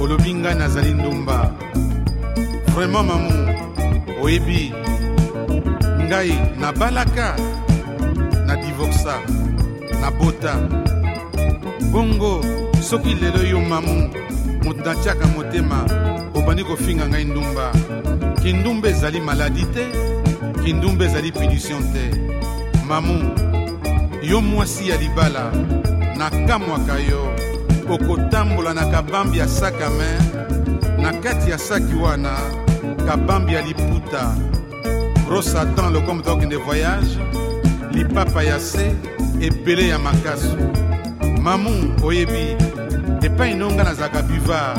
olobi ngai nazali ndumba vraiment mamu oyebi ngai nabalaka na divorsa na bota bongo soki lelo yo mamu moto natiaka motema obandi kofinga ngai ndumba kindumba ezali maladi te kindumba ezali punition te mamu yo mwasi ya libala nakamwaka yo okotambola na kabambi ya sakame na kati ya saki wana kabambi ya liputa rosatan lokomo tokende voyage lipapa ya se ebele ya makasu mamu oyebi epai no ngai nazalaka buvard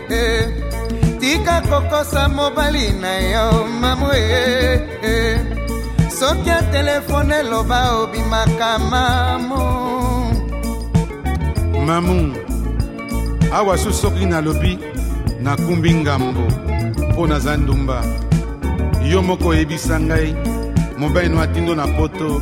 eh, tika kokosa mobali na yo mamu eh, eh, soki ya telefone eloba obimaka mamu mamu awa su soki nalobi nakumbi ngambo mpo naza ndumba yo moko oyebisa ngai mobali no atindo na poto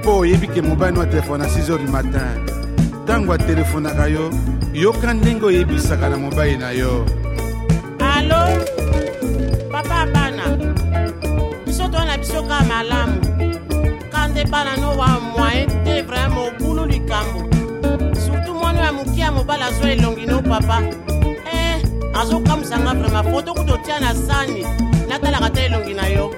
mpo oyebi ke mobali no atelefona na 6 heures du matin ntango atelefonaka yo yoka ndenge oyebisaka na mobali na yo alo papa bana biso to na biso ka malamu kande bana no wa moyen te vraimen obulu likambo surtout mwana ya moke ya mobali azwa elongi no papa eh azokamwisa nga vraimen foto kutotia na sani natalaka te elongi na yo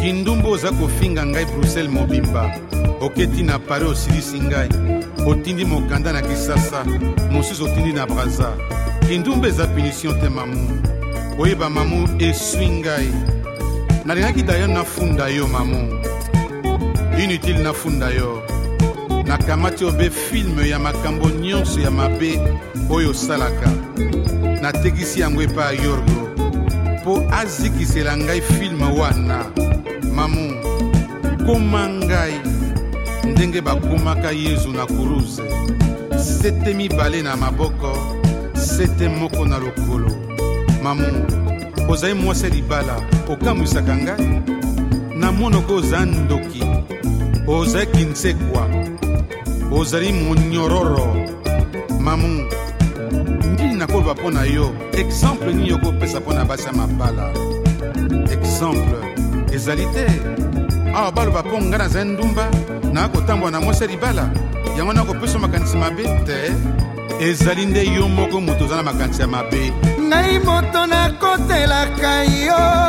kindumbu oza kofinga ngai bruxelles mobimba oketi na paris osilisi ngai otindi mokanda na kisasa mosusu otindi na braza kindumbu eza punition te mamu oyeba mamu eswi ngai nalingaki dayo nafunda yo mamu inutile nafunda yo nakamati obe filme ya makambo nyonso ya mabe oyo osalaka natekisi yango epai ya yorgo mpo azikisela ngai filme wana mamu koma ngai ndenge bakomaka yezu na kuruze sete mibale na maboko sete moko na lokolo mamu ozali mwasi ya libala okamwisaka ngai na monoko oza ndoki Soki oza kinsekwa ozali monyororo mamu nini nakoloba mpo na yo exemple nini okopesa mpo na basi ya mabala exemple ezali te awa baloba mpo ngai nazali ndumba nakotambwa na mwasi ya libala yango nakopesa makanisi mabe te ezali nde yo moko moto oza na makanisi ya mabe ngai moto nakotelaka yo